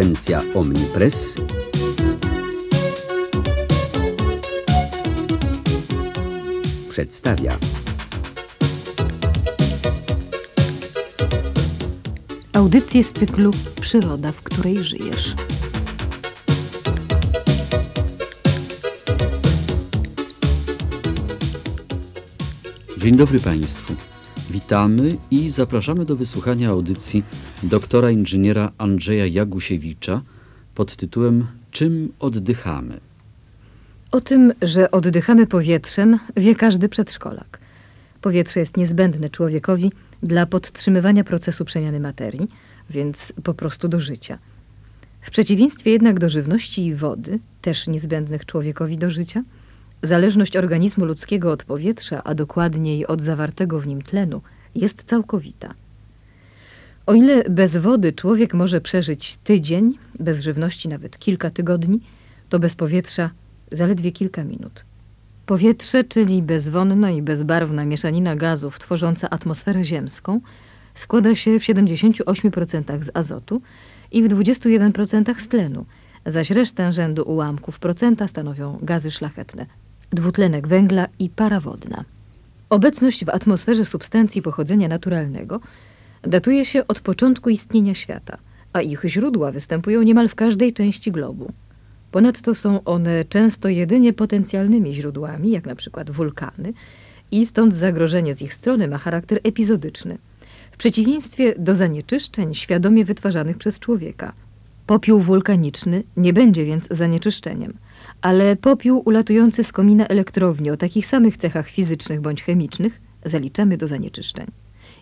Agencja Omnipress przedstawia Audycję z cyklu Przyroda, w której żyjesz. Dzień dobry Państwu. Witamy i zapraszamy do wysłuchania audycji doktora inżyniera Andrzeja Jagusiewicza pod tytułem Czym oddychamy? O tym, że oddychamy powietrzem, wie każdy przedszkolak. Powietrze jest niezbędne człowiekowi dla podtrzymywania procesu przemiany materii, więc po prostu do życia. W przeciwieństwie jednak do żywności i wody, też niezbędnych człowiekowi do życia, zależność organizmu ludzkiego od powietrza, a dokładniej od zawartego w nim tlenu, jest całkowita. O ile bez wody człowiek może przeżyć tydzień, bez żywności nawet kilka tygodni, to bez powietrza zaledwie kilka minut. Powietrze, czyli bezwonna i bezbarwna mieszanina gazów tworząca atmosferę ziemską, składa się w 78% z azotu i w 21% z tlenu, zaś resztę rzędu ułamków procenta stanowią gazy szlachetne, dwutlenek węgla i para wodna. Obecność w atmosferze substancji pochodzenia naturalnego datuje się od początku istnienia świata, a ich źródła występują niemal w każdej części globu. Ponadto są one często jedynie potencjalnymi źródłami, jak na przykład wulkany, i stąd zagrożenie z ich strony ma charakter epizodyczny, w przeciwieństwie do zanieczyszczeń świadomie wytwarzanych przez człowieka. Popiół wulkaniczny nie będzie więc zanieczyszczeniem, ale popiół ulatujący z komina elektrowni o takich samych cechach fizycznych bądź chemicznych zaliczamy do zanieczyszczeń.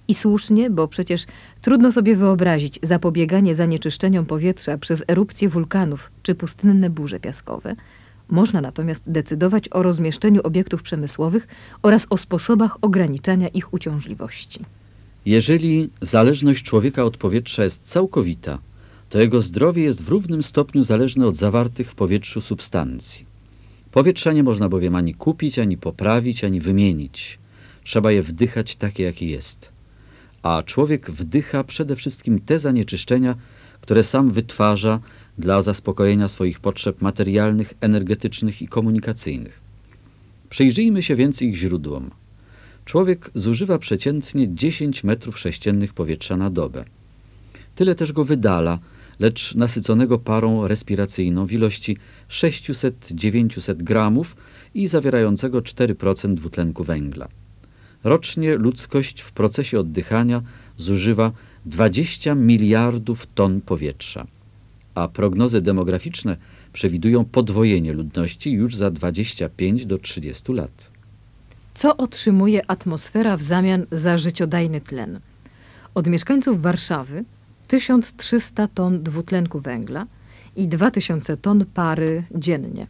I słusznie, bo przecież trudno sobie wyobrazić zapobieganie zanieczyszczeniom powietrza przez erupcje wulkanów czy pustynne burze piaskowe. Można natomiast decydować o rozmieszczeniu obiektów przemysłowych oraz o sposobach ograniczania ich uciążliwości. Jeżeli zależność człowieka od powietrza jest całkowita, to jego zdrowie jest w równym stopniu zależne od zawartych w powietrzu substancji. Powietrza nie można bowiem ani kupić, ani poprawić, ani wymienić. Trzeba je wdychać takie, jakie jest a człowiek wdycha przede wszystkim te zanieczyszczenia, które sam wytwarza dla zaspokojenia swoich potrzeb materialnych, energetycznych i komunikacyjnych. Przyjrzyjmy się więc ich źródłom. Człowiek zużywa przeciętnie 10 metrów sześciennych powietrza na dobę. Tyle też go wydala, lecz nasyconego parą respiracyjną w ilości 600-900 gramów i zawierającego 4% dwutlenku węgla. Rocznie ludzkość w procesie oddychania zużywa 20 miliardów ton powietrza, a prognozy demograficzne przewidują podwojenie ludności już za 25 do 30 lat. Co otrzymuje atmosfera w zamian za życiodajny tlen? Od mieszkańców Warszawy 1300 ton dwutlenku węgla i 2000 ton pary dziennie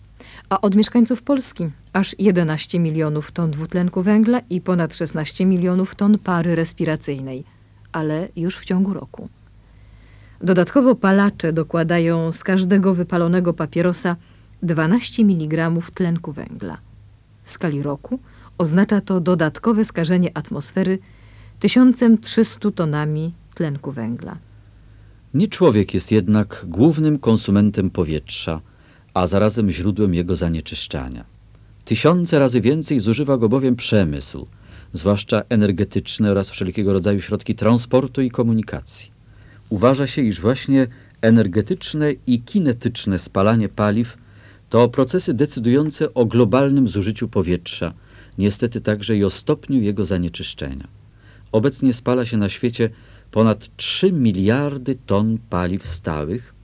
a od mieszkańców Polski aż 11 milionów ton dwutlenku węgla i ponad 16 milionów ton pary respiracyjnej, ale już w ciągu roku. Dodatkowo palacze dokładają z każdego wypalonego papierosa 12 mg tlenku węgla. W skali roku oznacza to dodatkowe skażenie atmosfery 1300 tonami tlenku węgla. Nie człowiek jest jednak głównym konsumentem powietrza – a zarazem źródłem jego zanieczyszczania. Tysiące razy więcej zużywa go bowiem przemysł, zwłaszcza energetyczny oraz wszelkiego rodzaju środki transportu i komunikacji. Uważa się, iż właśnie energetyczne i kinetyczne spalanie paliw to procesy decydujące o globalnym zużyciu powietrza, niestety także i o stopniu jego zanieczyszczenia. Obecnie spala się na świecie ponad 3 miliardy ton paliw stałych,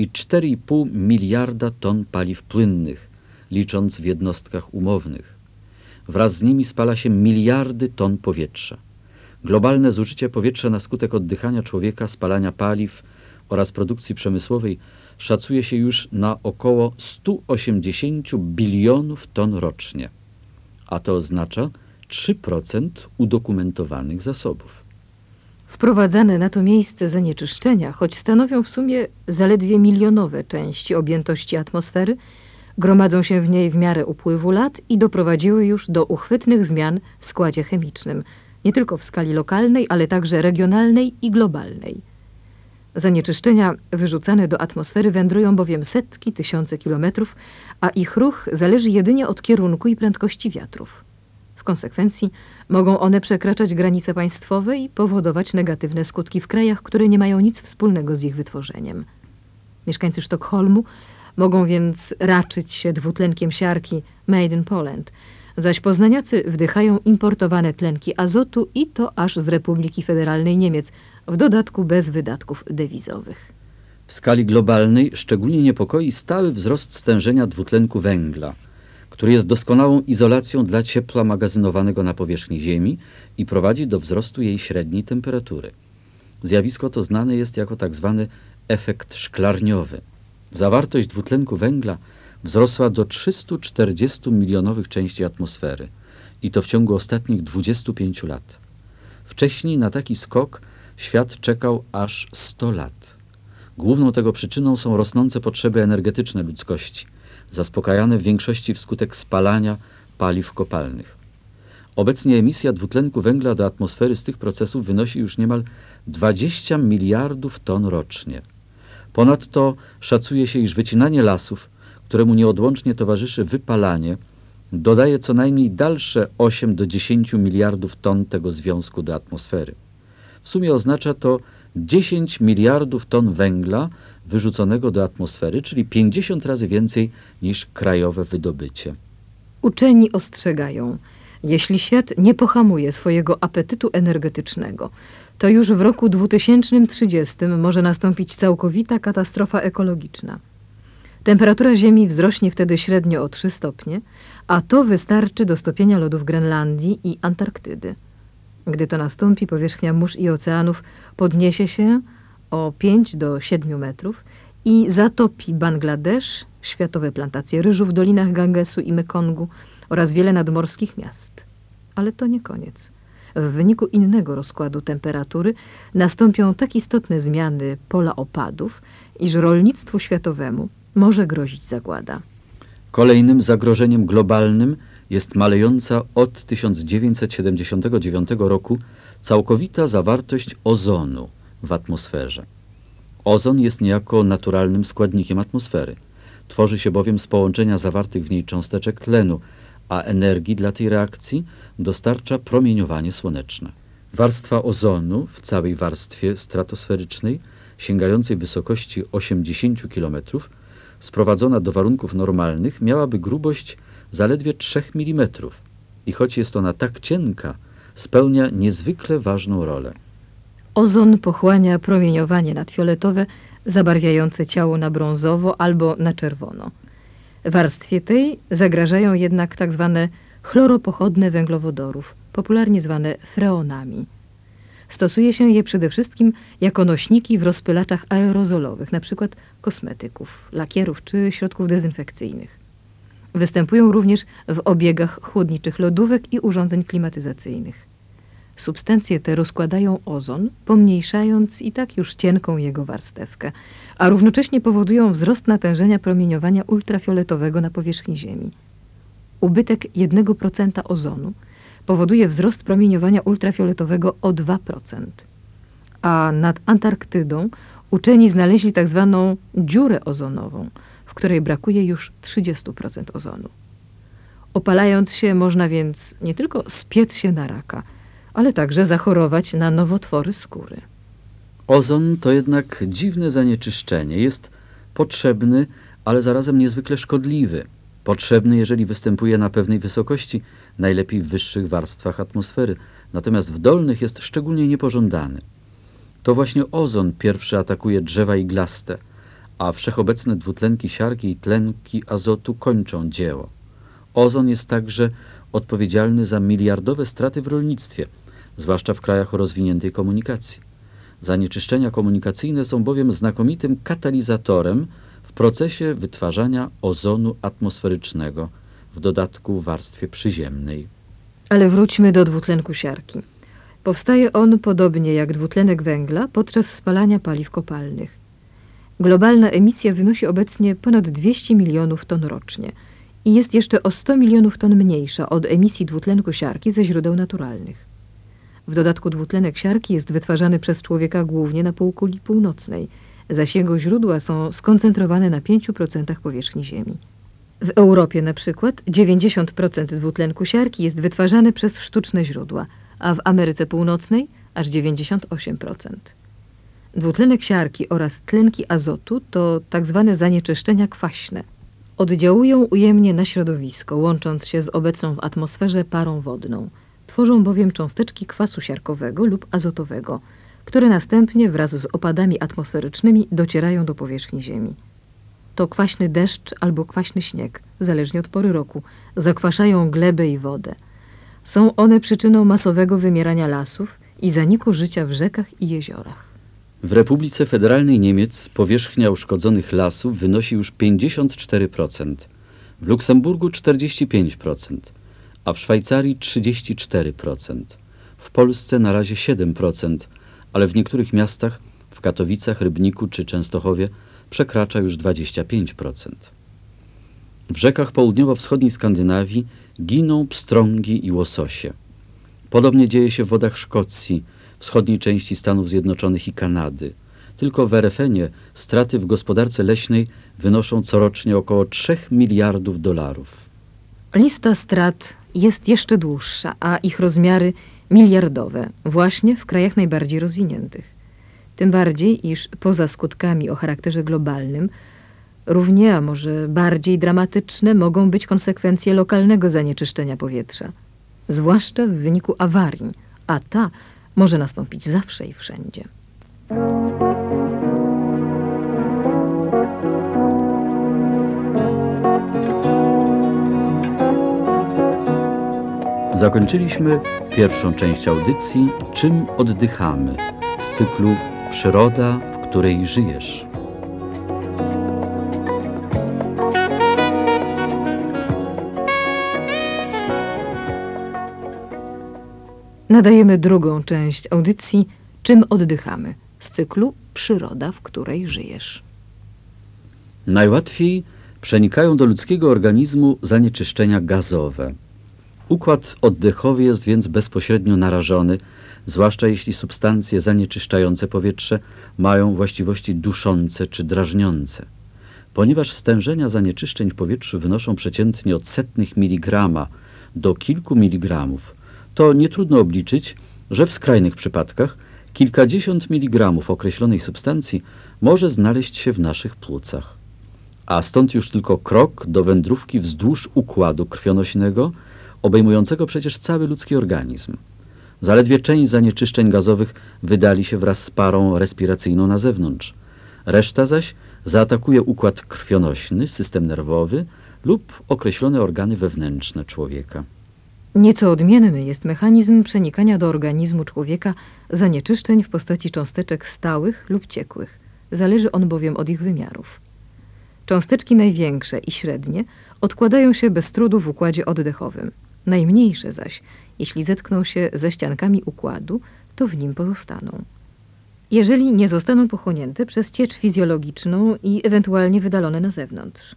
i 4,5 miliarda ton paliw płynnych, licząc w jednostkach umownych. Wraz z nimi spala się miliardy ton powietrza. Globalne zużycie powietrza na skutek oddychania człowieka, spalania paliw oraz produkcji przemysłowej szacuje się już na około 180 bilionów ton rocznie, a to oznacza 3% udokumentowanych zasobów. Wprowadzane na to miejsce zanieczyszczenia, choć stanowią w sumie zaledwie milionowe części objętości atmosfery, gromadzą się w niej w miarę upływu lat i doprowadziły już do uchwytnych zmian w składzie chemicznym, nie tylko w skali lokalnej, ale także regionalnej i globalnej. Zanieczyszczenia wyrzucane do atmosfery wędrują bowiem setki, tysiące kilometrów, a ich ruch zależy jedynie od kierunku i prędkości wiatrów. W konsekwencji mogą one przekraczać granice państwowe i powodować negatywne skutki w krajach, które nie mają nic wspólnego z ich wytworzeniem. Mieszkańcy Sztokholmu mogą więc raczyć się dwutlenkiem siarki Made in Poland, zaś poznaniacy wdychają importowane tlenki azotu i to aż z Republiki Federalnej Niemiec, w dodatku bez wydatków dewizowych. W skali globalnej szczególnie niepokoi stały wzrost stężenia dwutlenku węgla, który jest doskonałą izolacją dla ciepła magazynowanego na powierzchni Ziemi i prowadzi do wzrostu jej średniej temperatury. Zjawisko to znane jest jako tak zwany efekt szklarniowy. Zawartość dwutlenku węgla wzrosła do 340 milionowych części atmosfery i to w ciągu ostatnich 25 lat. Wcześniej na taki skok świat czekał aż 100 lat. Główną tego przyczyną są rosnące potrzeby energetyczne ludzkości, zaspokajane w większości wskutek spalania paliw kopalnych. Obecnie emisja dwutlenku węgla do atmosfery z tych procesów wynosi już niemal 20 miliardów ton rocznie. Ponadto szacuje się, iż wycinanie lasów, któremu nieodłącznie towarzyszy wypalanie, dodaje co najmniej dalsze 8 do 10 miliardów ton tego związku do atmosfery. W sumie oznacza to 10 miliardów ton węgla wyrzuconego do atmosfery, czyli 50 razy więcej niż krajowe wydobycie. Uczeni ostrzegają, jeśli świat nie pohamuje swojego apetytu energetycznego, to już w roku 2030 może nastąpić całkowita katastrofa ekologiczna. Temperatura Ziemi wzrośnie wtedy średnio o 3 stopnie, a to wystarczy do stopienia lodów Grenlandii i Antarktydy. Gdy to nastąpi, powierzchnia mórz i oceanów podniesie się o 5 do 7 metrów i zatopi Bangladesz, światowe plantacje ryżu w dolinach Gangesu i Mekongu oraz wiele nadmorskich miast. Ale to nie koniec. W wyniku innego rozkładu temperatury nastąpią tak istotne zmiany pola opadów, iż rolnictwu światowemu może grozić zagłada. Kolejnym zagrożeniem globalnym jest malejąca od 1979 roku całkowita zawartość ozonu w atmosferze. Ozon jest niejako naturalnym składnikiem atmosfery. Tworzy się bowiem z połączenia zawartych w niej cząsteczek tlenu, a energii dla tej reakcji dostarcza promieniowanie słoneczne. Warstwa ozonu w całej warstwie stratosferycznej, sięgającej wysokości 80 km, sprowadzona do warunków normalnych, miałaby grubość zaledwie 3 mm i choć jest ona tak cienka, spełnia niezwykle ważną rolę. Ozon pochłania promieniowanie nadfioletowe zabarwiające ciało na brązowo albo na czerwono. Warstwie tej zagrażają jednak tak zwane chloropochodne węglowodorów, popularnie zwane freonami. Stosuje się je przede wszystkim jako nośniki w rozpylaczach aerozolowych, np. kosmetyków, lakierów czy środków dezynfekcyjnych. Występują również w obiegach chłodniczych lodówek i urządzeń klimatyzacyjnych. Substancje te rozkładają ozon, pomniejszając i tak już cienką jego warstewkę, a równocześnie powodują wzrost natężenia promieniowania ultrafioletowego na powierzchni Ziemi. Ubytek 1% ozonu powoduje wzrost promieniowania ultrafioletowego o 2%. A nad Antarktydą uczeni znaleźli tak zwaną dziurę ozonową, w której brakuje już 30% ozonu. Opalając się można więc nie tylko spiec się na raka, ale także zachorować na nowotwory skóry. Ozon to jednak dziwne zanieczyszczenie. Jest potrzebny, ale zarazem niezwykle szkodliwy. Potrzebny, jeżeli występuje na pewnej wysokości, najlepiej w wyższych warstwach atmosfery, natomiast w dolnych jest szczególnie niepożądany. To właśnie ozon pierwszy atakuje drzewa iglaste, a wszechobecne dwutlenki siarki i tlenki azotu kończą dzieło. Ozon jest także odpowiedzialny za miliardowe straty w rolnictwie, zwłaszcza w krajach o rozwiniętej komunikacji. Zanieczyszczenia komunikacyjne są bowiem znakomitym katalizatorem w procesie wytwarzania ozonu atmosferycznego, w dodatku w warstwie przyziemnej. Ale wróćmy do dwutlenku siarki. Powstaje on podobnie jak dwutlenek węgla podczas spalania paliw kopalnych. Globalna emisja wynosi obecnie ponad 200 milionów ton rocznie i jest jeszcze o 100 milionów ton mniejsza od emisji dwutlenku siarki ze źródeł naturalnych. W dodatku dwutlenek siarki jest wytwarzany przez człowieka głównie na półkuli północnej, zaś jego źródła są skoncentrowane na 5% powierzchni Ziemi. W Europie na przykład 90% dwutlenku siarki jest wytwarzane przez sztuczne źródła, a w Ameryce Północnej aż 98%. Dwutlenek siarki oraz tlenki azotu to tak zwane zanieczyszczenia kwaśne. Oddziałują ujemnie na środowisko, łącząc się z obecną w atmosferze parą wodną. Tworzą bowiem cząsteczki kwasu siarkowego lub azotowego, które następnie wraz z opadami atmosferycznymi docierają do powierzchni Ziemi. To kwaśny deszcz albo kwaśny śnieg, zależnie od pory roku, zakwaszają glebę i wodę. Są one przyczyną masowego wymierania lasów i zaniku życia w rzekach i jeziorach. W Republice Federalnej Niemiec powierzchnia uszkodzonych lasów wynosi już 54%, w Luksemburgu 45%, a w Szwajcarii 34%. W Polsce na razie 7%, ale w niektórych miastach, w Katowicach, Rybniku czy Częstochowie przekracza już 25%. W rzekach południowo-wschodniej Skandynawii giną pstrągi i łososie. Podobnie dzieje się w wodach Szkocji, wschodniej części Stanów Zjednoczonych i Kanady. Tylko w RFN-ie straty w gospodarce leśnej wynoszą corocznie około 3 miliardów dolarów. Lista strat jest jeszcze dłuższa, a ich rozmiary miliardowe, właśnie w krajach najbardziej rozwiniętych. Tym bardziej, iż poza skutkami o charakterze globalnym, równie, a może bardziej dramatyczne mogą być konsekwencje lokalnego zanieczyszczenia powietrza, zwłaszcza w wyniku awarii, a ta może nastąpić zawsze i wszędzie. Zakończyliśmy pierwszą część audycji Czym oddychamy z cyklu Przyroda, w której żyjesz. Nadajemy drugą część audycji Czym oddychamy z cyklu Przyroda, w której żyjesz. Najłatwiej przenikają do ludzkiego organizmu zanieczyszczenia gazowe. Układ oddechowy jest więc bezpośrednio narażony, zwłaszcza jeśli substancje zanieczyszczające powietrze mają właściwości duszące czy drażniące. Ponieważ stężenia zanieczyszczeń w powietrzu wynoszą przeciętnie od setnych miligrama do kilku miligramów, to nie trudno obliczyć, że w skrajnych przypadkach kilkadziesiąt miligramów określonej substancji może znaleźć się w naszych płucach. A stąd już tylko krok do wędrówki wzdłuż układu krwionośnego, obejmującego przecież cały ludzki organizm. Zaledwie część zanieczyszczeń gazowych wydali się wraz z parą respiracyjną na zewnątrz. Reszta zaś zaatakuje układ krwionośny, system nerwowy lub określone organy wewnętrzne człowieka. Nieco odmienny jest mechanizm przenikania do organizmu człowieka zanieczyszczeń w postaci cząsteczek stałych lub ciekłych. Zależy on bowiem od ich wymiarów. Cząsteczki największe i średnie odkładają się bez trudu w układzie oddechowym. Najmniejsze zaś, jeśli zetkną się ze ściankami układu, to w nim pozostaną. Jeżeli nie zostaną pochłonięte przez ciecz fizjologiczną i ewentualnie wydalone na zewnątrz.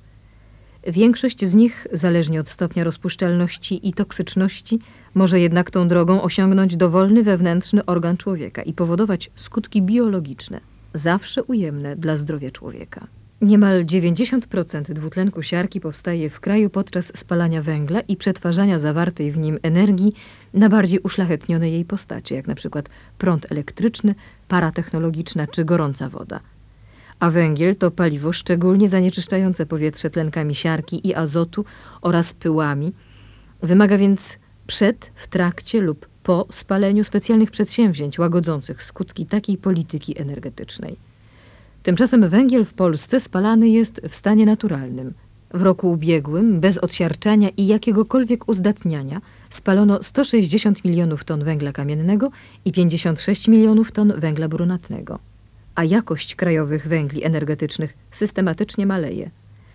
Większość z nich, zależnie od stopnia rozpuszczalności i toksyczności, może jednak tą drogą osiągnąć dowolny wewnętrzny organ człowieka i powodować skutki biologiczne, zawsze ujemne dla zdrowia człowieka. Niemal 90% dwutlenku siarki powstaje w kraju podczas spalania węgla i przetwarzania zawartej w nim energii na bardziej uszlachetnione jej postacie, jak na przykład prąd elektryczny, para technologiczna czy gorąca woda – a węgiel to paliwo szczególnie zanieczyszczające powietrze tlenkami siarki i azotu oraz pyłami. Wymaga więc przed, w trakcie lub po spaleniu specjalnych przedsięwzięć łagodzących skutki takiej polityki energetycznej. Tymczasem węgiel w Polsce spalany jest w stanie naturalnym. W roku ubiegłym, bez odsiarczania i jakiegokolwiek uzdatniania, spalono 160 milionów ton węgla kamiennego i 56 milionów ton węgla brunatnego a jakość krajowych węgli energetycznych systematycznie maleje.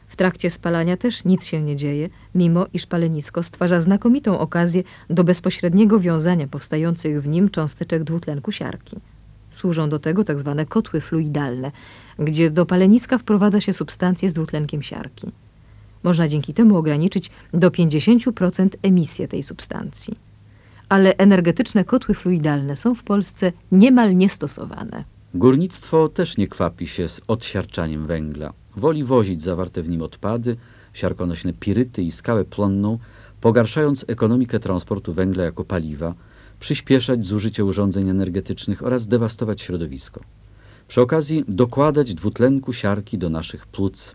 W trakcie spalania też nic się nie dzieje, mimo iż palenisko stwarza znakomitą okazję do bezpośredniego wiązania powstających w nim cząsteczek dwutlenku siarki. Służą do tego. Tak kotły fluidalne, gdzie do paleniska wprowadza się substancje z dwutlenkiem siarki. Można dzięki temu ograniczyć do 50% emisję tej substancji. ale energetyczne kotły fluidalne są w Polsce niemal niestosowane. Górnictwo też nie kwapi się z odsiarczaniem węgla. Woli wozić zawarte w nim odpady, siarkonośne piryty i skałę plonną, pogarszając ekonomikę transportu węgla jako paliwa, przyspieszać zużycie urządzeń energetycznych oraz dewastować środowisko. Przy okazji dokładać dwutlenku siarki do naszych płuc.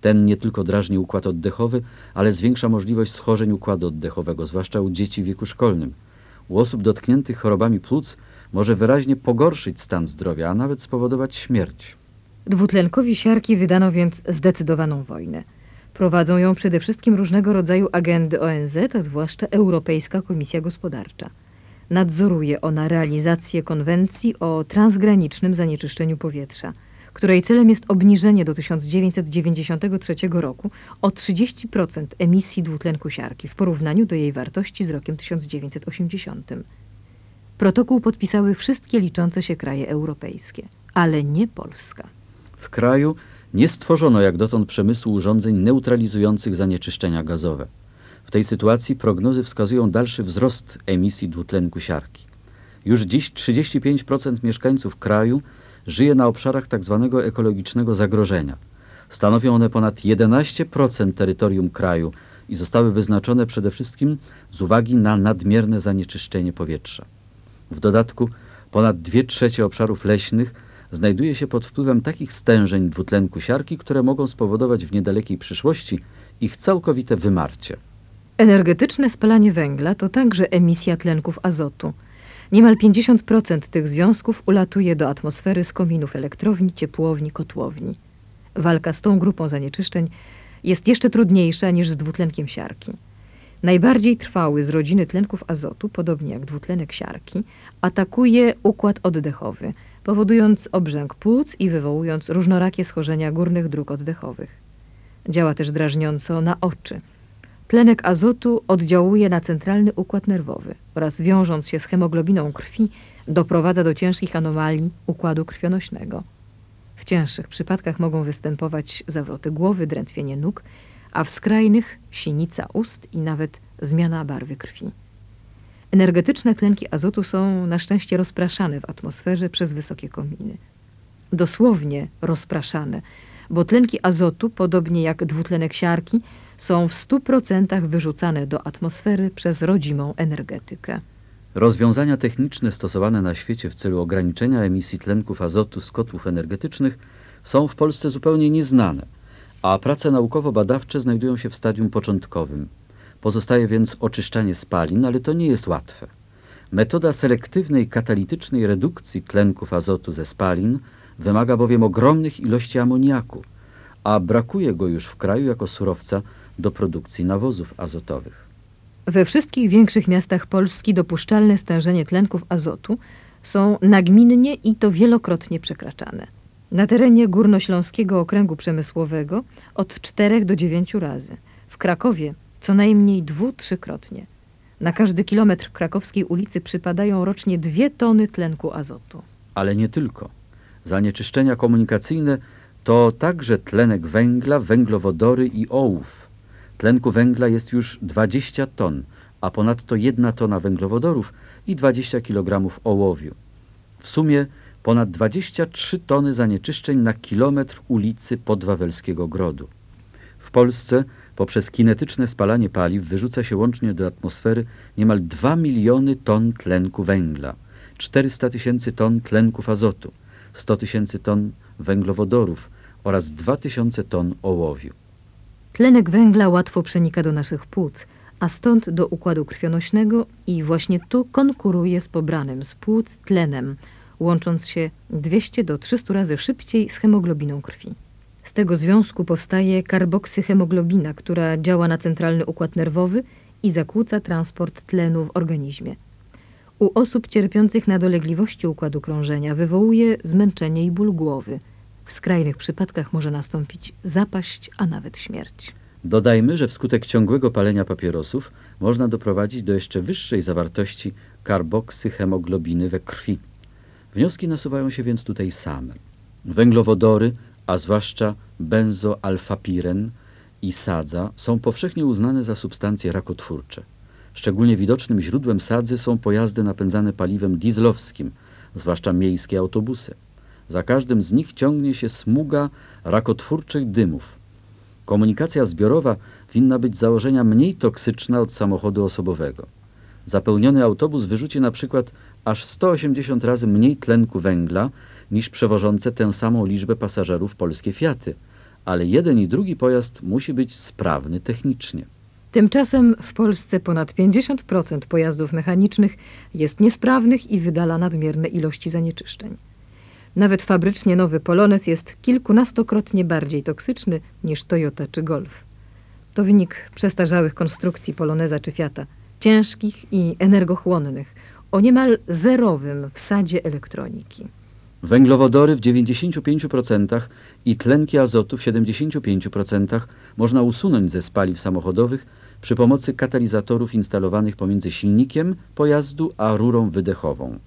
Ten nie tylko drażni układ oddechowy, ale zwiększa możliwość schorzeń układu oddechowego, zwłaszcza u dzieci w wieku szkolnym. U osób dotkniętych chorobami płuc może wyraźnie pogorszyć stan zdrowia, a nawet spowodować śmierć. Dwutlenkowi siarki wydano więc zdecydowaną wojnę. Prowadzą ją przede wszystkim różnego rodzaju agendy ONZ, a zwłaszcza Europejska Komisja Gospodarcza. Nadzoruje ona realizację konwencji o transgranicznym zanieczyszczeniu powietrza, której celem jest obniżenie do 1993 roku o 30% emisji dwutlenku siarki w porównaniu do jej wartości z rokiem 1980. Protokół podpisały wszystkie liczące się kraje europejskie, ale nie Polska. W kraju nie stworzono jak dotąd przemysłu urządzeń neutralizujących zanieczyszczenia gazowe. W tej sytuacji prognozy wskazują dalszy wzrost emisji dwutlenku siarki. Już dziś 35% mieszkańców kraju żyje na obszarach tzw. Tak ekologicznego zagrożenia. Stanowią one ponad 11% terytorium kraju i zostały wyznaczone przede wszystkim z uwagi na nadmierne zanieczyszczenie powietrza. W dodatku ponad 2 trzecie obszarów leśnych znajduje się pod wpływem takich stężeń dwutlenku siarki, które mogą spowodować w niedalekiej przyszłości ich całkowite wymarcie. Energetyczne spalanie węgla to także emisja tlenków azotu. Niemal 50% tych związków ulatuje do atmosfery z kominów elektrowni, ciepłowni, kotłowni. Walka z tą grupą zanieczyszczeń jest jeszcze trudniejsza niż z dwutlenkiem siarki. Najbardziej trwały z rodziny tlenków azotu, podobnie jak dwutlenek siarki, atakuje układ oddechowy, powodując obrzęk płuc i wywołując różnorakie schorzenia górnych dróg oddechowych. Działa też drażniąco na oczy. Tlenek azotu oddziałuje na centralny układ nerwowy oraz wiążąc się z hemoglobiną krwi doprowadza do ciężkich anomalii układu krwionośnego. W cięższych przypadkach mogą występować zawroty głowy, drętwienie nóg, a w skrajnych sinica ust i nawet zmiana barwy krwi. Energetyczne tlenki azotu są na szczęście rozpraszane w atmosferze przez wysokie kominy. Dosłownie rozpraszane, bo tlenki azotu, podobnie jak dwutlenek siarki, są w 100% wyrzucane do atmosfery przez rodzimą energetykę. Rozwiązania techniczne stosowane na świecie w celu ograniczenia emisji tlenków azotu z kotłów energetycznych są w Polsce zupełnie nieznane, a prace naukowo-badawcze znajdują się w stadium początkowym. Pozostaje więc oczyszczanie spalin, ale to nie jest łatwe. Metoda selektywnej katalitycznej redukcji tlenków azotu ze spalin wymaga bowiem ogromnych ilości amoniaku, a brakuje go już w kraju jako surowca do produkcji nawozów azotowych. We wszystkich większych miastach Polski dopuszczalne stężenie tlenków azotu są nagminnie i to wielokrotnie przekraczane. Na terenie Górnośląskiego Okręgu Przemysłowego od 4 do 9 razy. W Krakowie co najmniej dwu, trzykrotnie. Na każdy kilometr krakowskiej ulicy przypadają rocznie dwie tony tlenku azotu. Ale nie tylko. Zanieczyszczenia komunikacyjne to także tlenek węgla, węglowodory i ołów. Tlenku węgla jest już 20 ton, a ponadto 1 tona węglowodorów i 20 kg ołowiu. W sumie ponad 23 tony zanieczyszczeń na kilometr ulicy Podwawelskiego Grodu. W Polsce poprzez kinetyczne spalanie paliw wyrzuca się łącznie do atmosfery niemal 2 miliony ton tlenku węgla, 400 tysięcy ton tlenków azotu, 100 tysięcy ton węglowodorów oraz 2000 ton ołowiu. Tlenek węgla łatwo przenika do naszych płuc, a stąd do układu krwionośnego i właśnie tu konkuruje z pobranym z płuc tlenem, łącząc się 200 do 300 razy szybciej z hemoglobiną krwi. Z tego związku powstaje karboksyhemoglobina, która działa na centralny układ nerwowy i zakłóca transport tlenu w organizmie. U osób cierpiących na dolegliwości układu krążenia wywołuje zmęczenie i ból głowy. W skrajnych przypadkach może nastąpić zapaść, a nawet śmierć. Dodajmy, że wskutek ciągłego palenia papierosów można doprowadzić do jeszcze wyższej zawartości karboksyhemoglobiny we krwi. Wnioski nasuwają się więc tutaj same. Węglowodory, a zwłaszcza benzoalfapiren i sadza są powszechnie uznane za substancje rakotwórcze. Szczególnie widocznym źródłem sadzy są pojazdy napędzane paliwem dieslowskim, zwłaszcza miejskie autobusy. Za każdym z nich ciągnie się smuga rakotwórczych dymów. Komunikacja zbiorowa winna być z założenia mniej toksyczna od samochodu osobowego. Zapełniony autobus wyrzuci na przykład aż 180 razy mniej tlenku węgla niż przewożące tę samą liczbę pasażerów polskie Fiaty, ale jeden i drugi pojazd musi być sprawny technicznie. Tymczasem w Polsce ponad 50% pojazdów mechanicznych jest niesprawnych i wydala nadmierne ilości zanieczyszczeń. Nawet fabrycznie nowy Polones jest kilkunastokrotnie bardziej toksyczny niż Toyota czy Golf. To wynik przestarzałych konstrukcji Poloneza czy Fiata, ciężkich i energochłonnych, o niemal zerowym wsadzie elektroniki. Węglowodory w 95% i tlenki azotu w 75% można usunąć ze spaliw samochodowych przy pomocy katalizatorów instalowanych pomiędzy silnikiem pojazdu a rurą wydechową.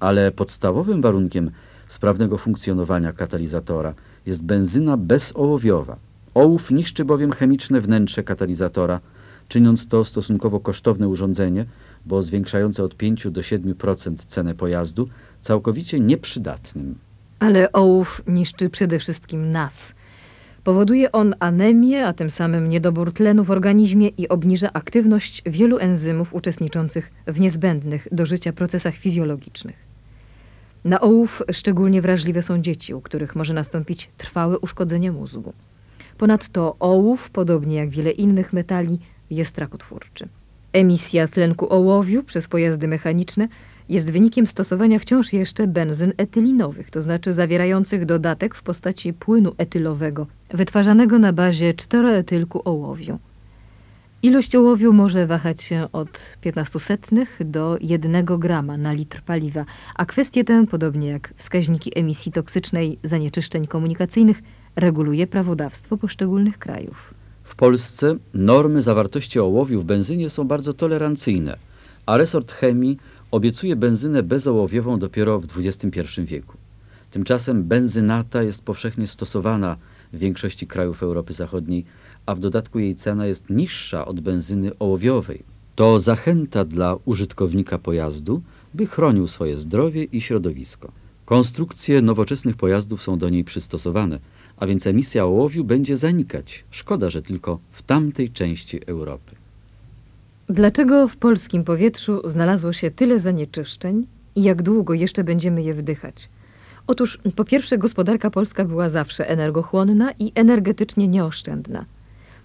Ale podstawowym warunkiem sprawnego funkcjonowania katalizatora jest benzyna bezołowiowa. Ołów niszczy bowiem chemiczne wnętrze katalizatora, czyniąc to stosunkowo kosztowne urządzenie, bo zwiększające od 5 do 7% cenę pojazdu, całkowicie nieprzydatnym. Ale ołów niszczy przede wszystkim nas. Powoduje on anemię, a tym samym niedobór tlenu w organizmie i obniża aktywność wielu enzymów uczestniczących w niezbędnych do życia procesach fizjologicznych. Na ołów szczególnie wrażliwe są dzieci, u których może nastąpić trwałe uszkodzenie mózgu. Ponadto ołów, podobnie jak wiele innych metali, jest rakotwórczy. Emisja tlenku ołowiu przez pojazdy mechaniczne jest wynikiem stosowania wciąż jeszcze benzyn etylinowych, to znaczy zawierających dodatek w postaci płynu etylowego, wytwarzanego na bazie czteroetylku ołowiu. Ilość ołowiu może wahać się od 15 setnych do 1 grama na litr paliwa, a kwestię tę, podobnie jak wskaźniki emisji toksycznej zanieczyszczeń komunikacyjnych, reguluje prawodawstwo poszczególnych krajów. W Polsce normy zawartości ołowiu w benzynie są bardzo tolerancyjne, a resort chemii obiecuje benzynę bezołowiową dopiero w XXI wieku. Tymczasem benzynata jest powszechnie stosowana w większości krajów Europy Zachodniej, a w dodatku jej cena jest niższa od benzyny ołowiowej. To zachęta dla użytkownika pojazdu, by chronił swoje zdrowie i środowisko. Konstrukcje nowoczesnych pojazdów są do niej przystosowane, a więc emisja ołowiu będzie zanikać. Szkoda, że tylko w tamtej części Europy. Dlaczego w polskim powietrzu znalazło się tyle zanieczyszczeń i jak długo jeszcze będziemy je wdychać? Otóż po pierwsze gospodarka polska była zawsze energochłonna i energetycznie nieoszczędna.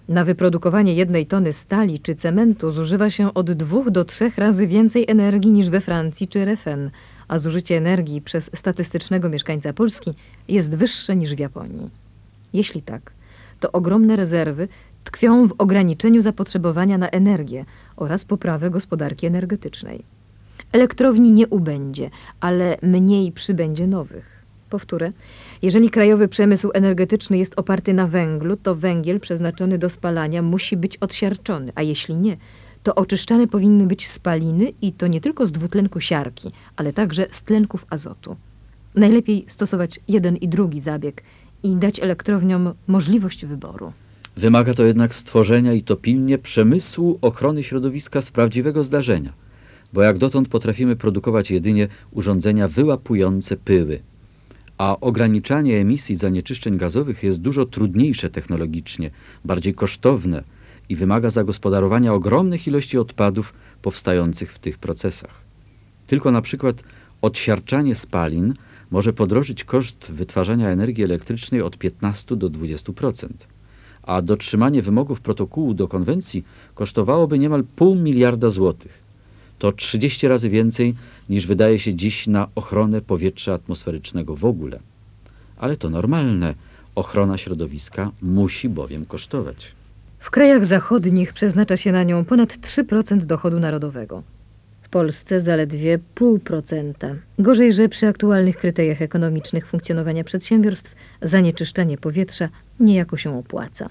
Na wyprodukowanie jednej tony stali czy cementu zużywa się od dwóch do trzech razy więcej energii niż we Francji czy RFN, a zużycie energii przez statystycznego mieszkańca Polski jest wyższe niż w Japonii. Jeśli tak, to ogromne rezerwy tkwią w ograniczeniu zapotrzebowania na energię oraz poprawę gospodarki energetycznej. Elektrowni nie ubędzie, ale mniej przybędzie nowych. Powtórę, jeżeli krajowy przemysł energetyczny jest oparty na węglu, to węgiel przeznaczony do spalania musi być odsiarczony, a jeśli nie, to oczyszczane powinny być spaliny i to nie tylko z dwutlenku siarki, ale także z tlenków azotu. Najlepiej stosować jeden i drugi zabieg i dać elektrowniom możliwość wyboru. Wymaga to jednak stworzenia i to pilnie przemysłu ochrony środowiska z prawdziwego zdarzenia, bo jak dotąd potrafimy produkować jedynie urządzenia wyłapujące pyły, a ograniczanie emisji zanieczyszczeń gazowych jest dużo trudniejsze technologicznie, bardziej kosztowne i wymaga zagospodarowania ogromnych ilości odpadów powstających w tych procesach. Tylko na przykład odsiarczanie spalin może podrożyć koszt wytwarzania energii elektrycznej od 15 do 20%, a dotrzymanie wymogów protokołu do konwencji kosztowałoby niemal pół miliarda złotych. To 30 razy więcej niż wydaje się dziś na ochronę powietrza atmosferycznego w ogóle. Ale to normalne. Ochrona środowiska musi bowiem kosztować. W krajach zachodnich przeznacza się na nią ponad 3% dochodu narodowego. W Polsce zaledwie 0,5%. Gorzej, że przy aktualnych kryteriach ekonomicznych funkcjonowania przedsiębiorstw zanieczyszczenie powietrza niejako się opłaca.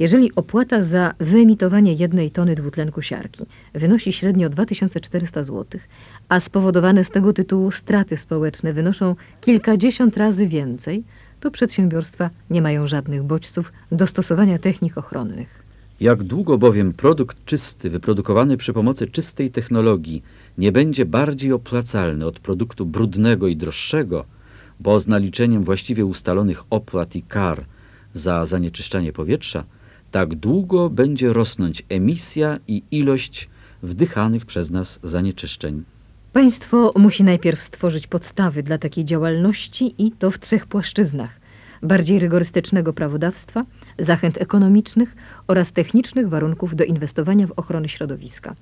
Jeżeli opłata za wyemitowanie jednej tony dwutlenku siarki wynosi średnio 2400 zł, a spowodowane z tego tytułu straty społeczne wynoszą kilkadziesiąt razy więcej, to przedsiębiorstwa nie mają żadnych bodźców do stosowania technik ochronnych. Jak długo bowiem produkt czysty, wyprodukowany przy pomocy czystej technologii, nie będzie bardziej opłacalny od produktu brudnego i droższego, bo z naliczeniem właściwie ustalonych opłat i kar za zanieczyszczanie powietrza, tak długo będzie rosnąć emisja i ilość wdychanych przez nas zanieczyszczeń. Państwo musi najpierw stworzyć podstawy dla takiej działalności i to w trzech płaszczyznach. Bardziej rygorystycznego prawodawstwa, zachęt ekonomicznych oraz technicznych warunków do inwestowania w ochronę środowiska.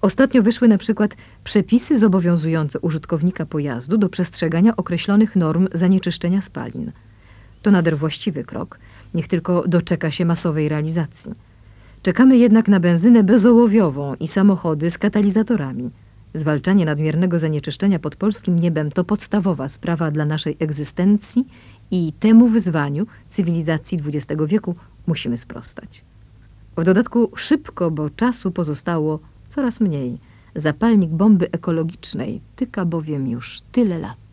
Ostatnio wyszły na przykład przepisy zobowiązujące użytkownika pojazdu do przestrzegania określonych norm zanieczyszczenia spalin. To nader właściwy krok, niech tylko doczeka się masowej realizacji. Czekamy jednak na benzynę bezołowiową i samochody z katalizatorami. Zwalczanie nadmiernego zanieczyszczenia pod polskim niebem to podstawowa sprawa dla naszej egzystencji i temu wyzwaniu cywilizacji XX wieku musimy sprostać. W dodatku szybko, bo czasu pozostało coraz mniej. Zapalnik bomby ekologicznej tyka bowiem już tyle lat.